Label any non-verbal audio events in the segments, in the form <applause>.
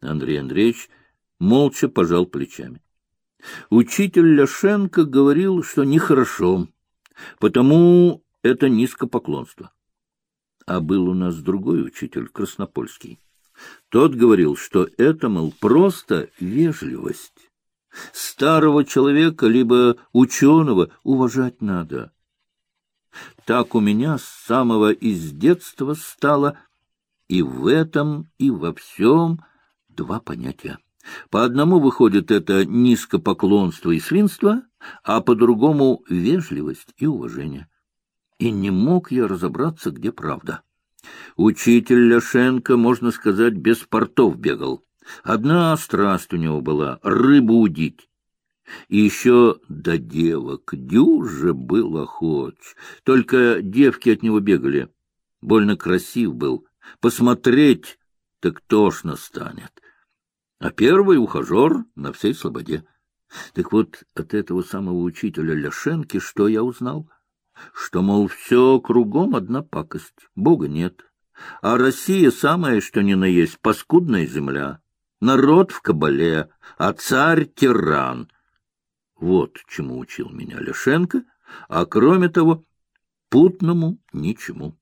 Андрей Андреевич молча пожал плечами. Учитель Ляшенко говорил, что нехорошо, потому это низкопоклонство. А был у нас другой учитель, Краснопольский. Тот говорил, что это, мол, просто вежливость. Старого человека, либо ученого уважать надо. Так у меня с самого из детства стало и в этом, и во всем два понятия. По одному выходит это низкопоклонство и свинство, а по другому — вежливость и уважение. И не мог я разобраться, где правда. Учитель Ляшенко, можно сказать, без портов бегал. Одна страсть у него была — рыбу удить. И еще до девок дюже был охоч. Только девки от него бегали. Больно красив был. Посмотреть так тошно станет. А первый ухажер на всей слободе. Так вот, от этого самого учителя Ляшенки что я узнал? Что, мол, все кругом одна пакость, Бога нет. А Россия самая, что ни на есть, паскудная земля. Народ в кабале, а царь — тиран. Вот чему учил меня Ляшенко, а кроме того, путному ничему.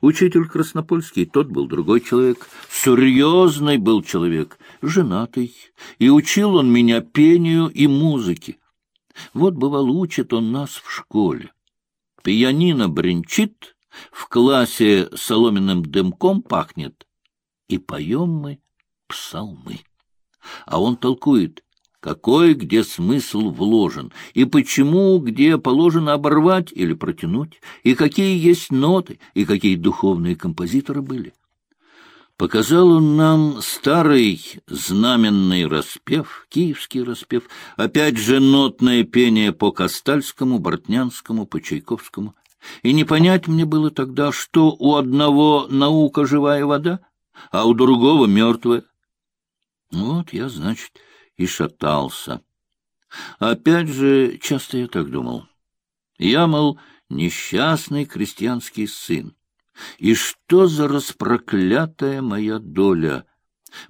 Учитель Краснопольский, тот был другой человек, серьезный был человек, женатый, и учил он меня пению и музыке. Вот, бывало, учит он нас в школе. Пианино бренчит, в классе соломенным дымком пахнет, и поем мы псалмы. А он толкует, какой где смысл вложен, и почему где положено оборвать или протянуть, и какие есть ноты, и какие духовные композиторы были. Показал он нам старый знаменный распев, киевский распев, опять же нотное пение по Костальскому, Бортнянскому, по Чайковскому. И не понять мне было тогда, что у одного наука живая вода, а у другого мертвая. Вот я, значит, и шатался. Опять же, часто я так думал. Я, мол, несчастный крестьянский сын. И что за распроклятая моя доля?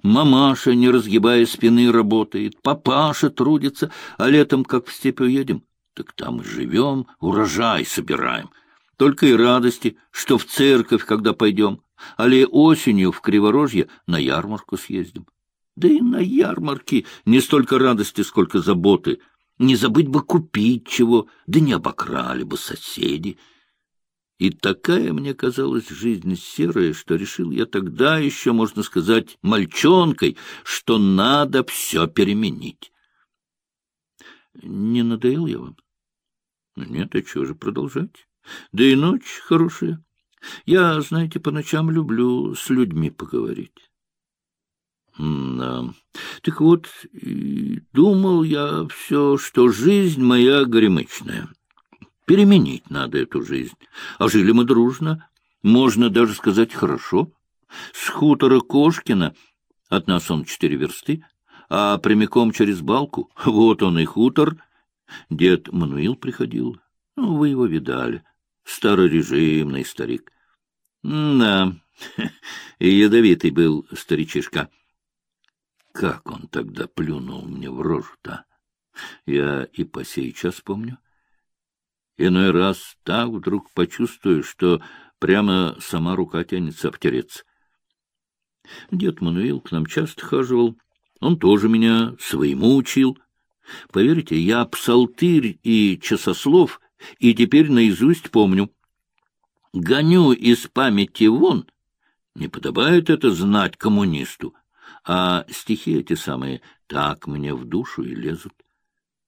Мамаша, не разгибая спины, работает, папаша трудится, а летом, как в степь уедем, так там и живем, урожай собираем. Только и радости, что в церковь, когда пойдем, али осенью в Криворожье на ярмарку съездим. Да и на ярмарке не столько радости, сколько заботы. Не забыть бы купить чего, да не обокрали бы соседи. И такая мне казалась жизнь серая, что решил я тогда еще, можно сказать, мальчонкой, что надо все переменить. Не надоел я вам? Нет, а чего же продолжать? Да и ночь хорошая. Я, знаете, по ночам люблю с людьми поговорить. Да. Так вот, думал я все, что жизнь моя горемычная. Переменить надо эту жизнь. А жили мы дружно, можно даже сказать хорошо. С хутора Кошкина, от нас он четыре версты, а прямиком через балку, вот он и хутор. Дед Мануил приходил, ну, вы его видали, старорежимный старик. Да, <laughs> и ядовитый был старичишка. Как он тогда плюнул мне в рожу-то? Я и по сей час помню. Иной раз так вдруг почувствую, что прямо сама рука тянется обтереться. Дед Мануил к нам часто хаживал. Он тоже меня своему учил. Поверьте, я псалтырь и часослов, и теперь наизусть помню. Гоню из памяти вон. Не подобает это знать коммунисту а стихи эти самые так мне в душу и лезут.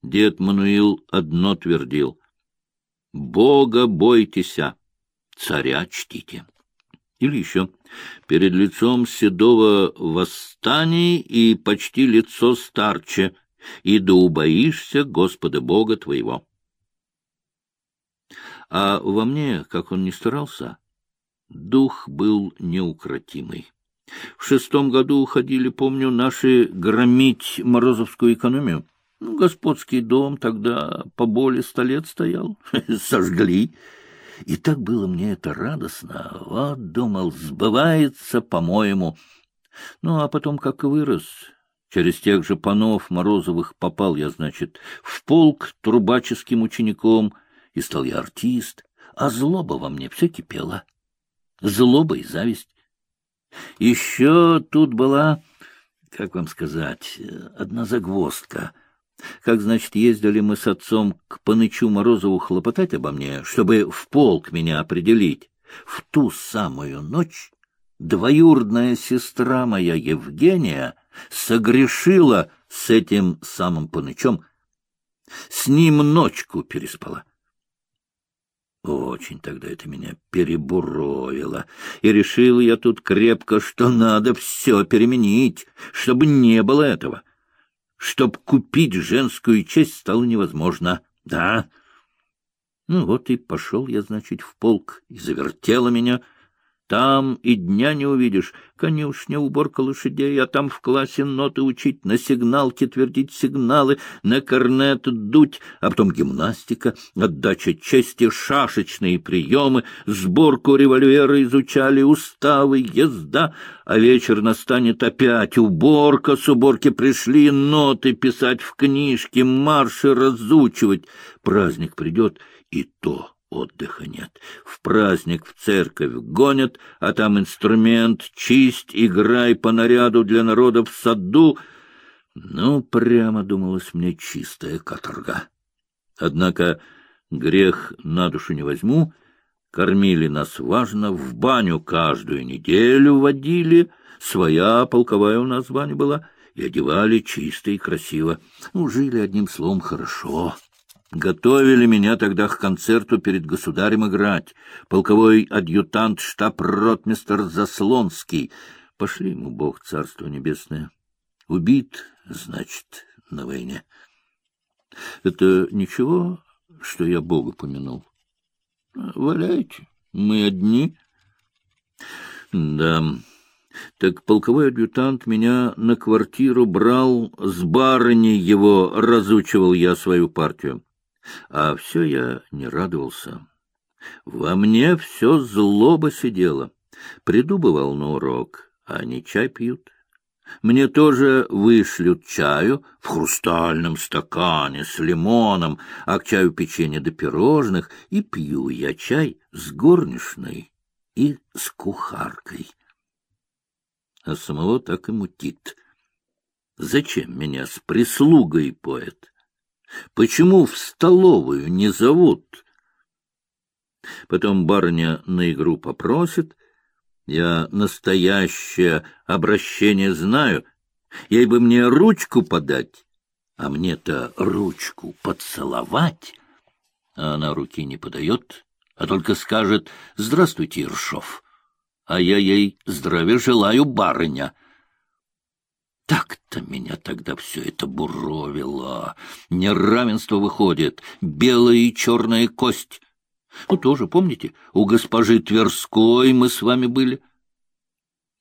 Дед Мануил одно твердил — «Бога бойтеся, царя чтите». Или еще «Перед лицом седого восстания и почти лицо старче, и да убоишься Господа Бога твоего». А во мне, как он ни старался, дух был неукротимый. В шестом году уходили, помню, наши громить морозовскую экономию. Ну, господский дом тогда по боли сто лет стоял. <laughs> Сожгли. И так было мне это радостно. Вот, думал, сбывается, по-моему. Ну, а потом, как вырос, через тех же панов Морозовых попал я, значит, в полк трубаческим учеником, и стал я артист, а злоба во мне все кипела. Злоба и зависть. Еще тут была, как вам сказать, одна загвоздка. Как, значит, ездили мы с отцом к Панычу Морозову хлопотать обо мне, чтобы в полк меня определить. В ту самую ночь двоюродная сестра моя Евгения согрешила с этим самым Панычом, с ним ночку переспала. Очень тогда это меня перебуровило, и решил я тут крепко, что надо все переменить, чтобы не было этого. Чтоб купить женскую честь стало невозможно, да. Ну вот и пошел я, значит, в полк, и завертело меня — там и дня не увидишь. Конюшня, уборка лошадей, а там в классе ноты учить, на сигналке твердить сигналы, на корнет дуть, а потом гимнастика, отдача чести, шашечные приемы, сборку револьвера изучали, уставы, езда, а вечер настанет опять уборка, с уборки пришли ноты писать в книжке, марши разучивать. Праздник придет, и то отдыха нет. В праздник в церковь гонят, а там инструмент, чисть, играй по наряду для народа в саду. Ну, прямо думалось мне чистая каторга. Однако грех на душу не возьму, кормили нас важно, в баню каждую неделю водили, своя полковая у нас баня была, и одевали чисто и красиво. Ну, жили одним словом хорошо. Готовили меня тогда к концерту перед государем играть. Полковой адъютант штаб-ротмистер Заслонский. Пошли ему, Бог, царство небесное. Убит, значит, на войне. Это ничего, что я Бога помянул? Валяйте, мы одни. Да, так полковой адъютант меня на квартиру брал, с барыней его разучивал я свою партию. А все я не радовался. Во мне все злоба сидело. Приду, бывал, на урок, а они чай пьют. Мне тоже вышлют чаю в хрустальном стакане с лимоном, а к чаю печенье до пирожных, и пью я чай с горничной и с кухаркой. А самого так и мутит. Зачем меня с прислугой поет? Почему в столовую не зовут? Потом барыня на игру попросит. Я настоящее обращение знаю. Ей бы мне ручку подать, а мне-то ручку поцеловать. А она руки не подает, а только скажет «Здравствуйте, Ершов». А я ей здравия желаю, барыня. Так-то меня тогда все это буровило. Неравенство выходит, белая и черная кость. Ну, тоже, помните, у госпожи Тверской мы с вами были?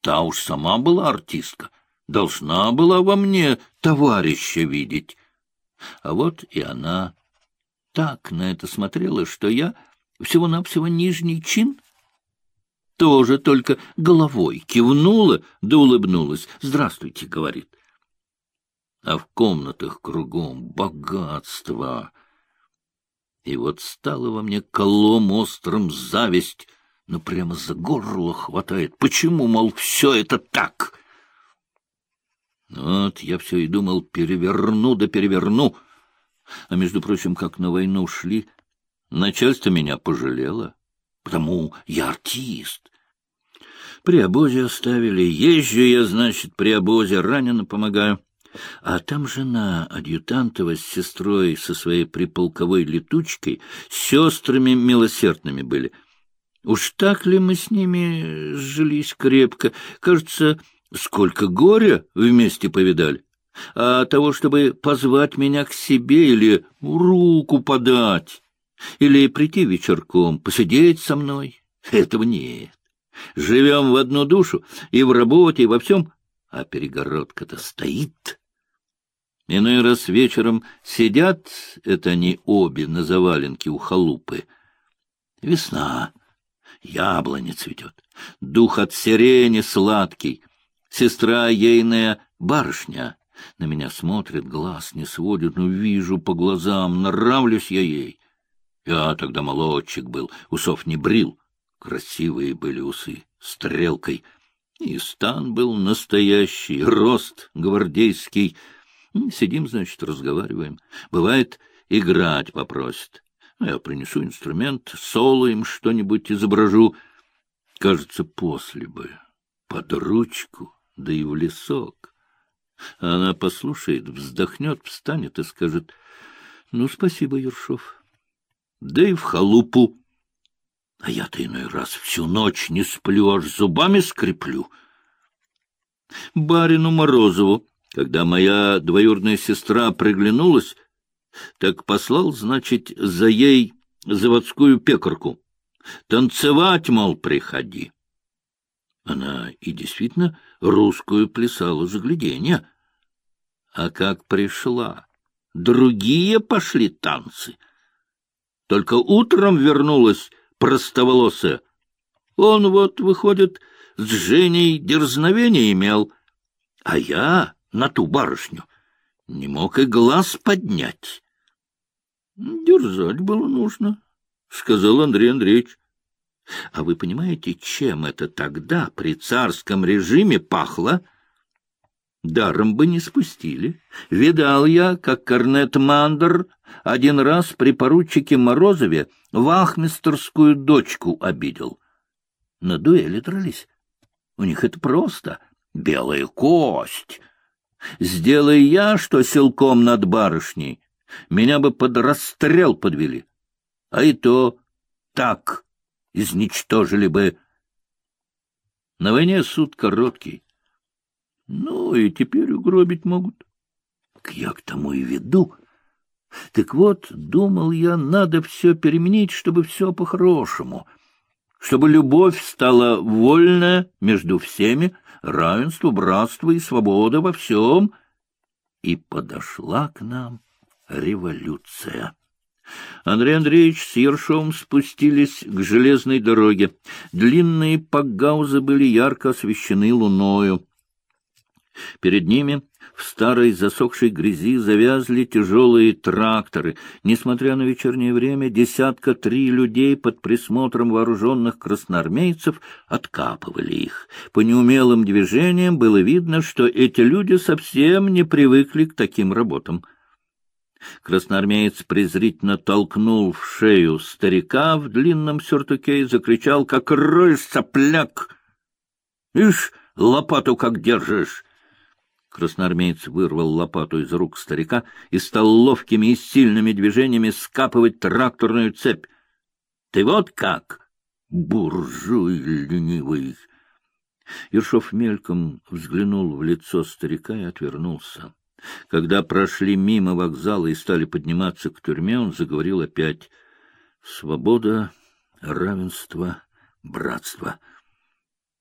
Та уж сама была артистка, должна была во мне товарища видеть. А вот и она так на это смотрела, что я всего-навсего нижний чин — тоже только головой кивнула да улыбнулась. «Здравствуйте», — говорит. А в комнатах кругом богатство. И вот стала во мне колом острым зависть, но прямо за горло хватает. Почему, мол, все это так? Вот я все и думал, переверну да переверну. А между прочим, как на войну шли, начальство меня пожалело, потому я артист. При обозе оставили. Езжу я, значит, при обозе, ранено помогаю. А там жена адъютантова с сестрой со своей приполковой летучкой, сестрами милосердными были. Уж так ли мы с ними сжились крепко? Кажется, сколько горя вместе повидали. А того, чтобы позвать меня к себе или руку подать, или прийти вечерком, посидеть со мной, этого нет. Живем в одну душу и в работе, и во всем, а перегородка-то стоит. Иной раз вечером сидят, это они обе на заваленке у халупы. Весна, яблоня цветет, дух от сирени сладкий. сестра ейная барышня. На меня смотрит, глаз не сводит, но вижу по глазам, нравлюсь я ей. Я тогда молодчик был, усов не брил. Красивые были усы, стрелкой. И стан был настоящий, рост гвардейский. Сидим, значит, разговариваем. Бывает, играть попросит. Я принесу инструмент, соло им что-нибудь изображу. Кажется, после бы, под ручку, да и в лесок. Она послушает, вздохнет, встанет и скажет, «Ну, спасибо, Ершов. Да и в халупу. А я-то иной раз всю ночь не сплю, аж зубами скреплю». Барину Морозову, когда моя двоюродная сестра приглянулась, так послал, значит, за ей заводскую пекарку. Танцевать, мол, приходи. Она и действительно русскую плясала загляденье. А как пришла, другие пошли танцы. Только утром вернулась простоволосая. Он вот, выходит, с Женей дерзновение имел, а я на ту барышню не мог и глаз поднять. — Дерзать было нужно, — сказал Андрей Андреевич. — А вы понимаете, чем это тогда при царском режиме пахло? Даром бы не спустили. Видал я, как корнет Мандер один раз при поручике Морозове вахмистерскую дочку обидел. На дуэли дрались. У них это просто белая кость. Сделай я, что силком над барышней, меня бы под расстрел подвели. А и то так изничтожили бы. На войне суд короткий. Ну, и теперь угробить могут. Я к тому и веду. Так вот, думал я, надо все переменить, чтобы все по-хорошему, чтобы любовь стала вольная между всеми, равенство, братство и свобода во всем. И подошла к нам революция. Андрей Андреевич с Ершовым спустились к железной дороге. Длинные пагаузы были ярко освещены луною. Перед ними в старой засохшей грязи завязли тяжелые тракторы. Несмотря на вечернее время, десятка три людей под присмотром вооруженных красноармейцев откапывали их. По неумелым движениям было видно, что эти люди совсем не привыкли к таким работам. Красноармеец презрительно толкнул в шею старика в длинном сюртуке и закричал, как рой сопляк. — Ишь, лопату как держишь! Красноармеец вырвал лопату из рук старика и стал ловкими и сильными движениями скапывать тракторную цепь. — Ты вот как! Буржуй ленивый! Ершов мельком взглянул в лицо старика и отвернулся. Когда прошли мимо вокзала и стали подниматься к тюрьме, он заговорил опять. «Свобода, равенство, братство —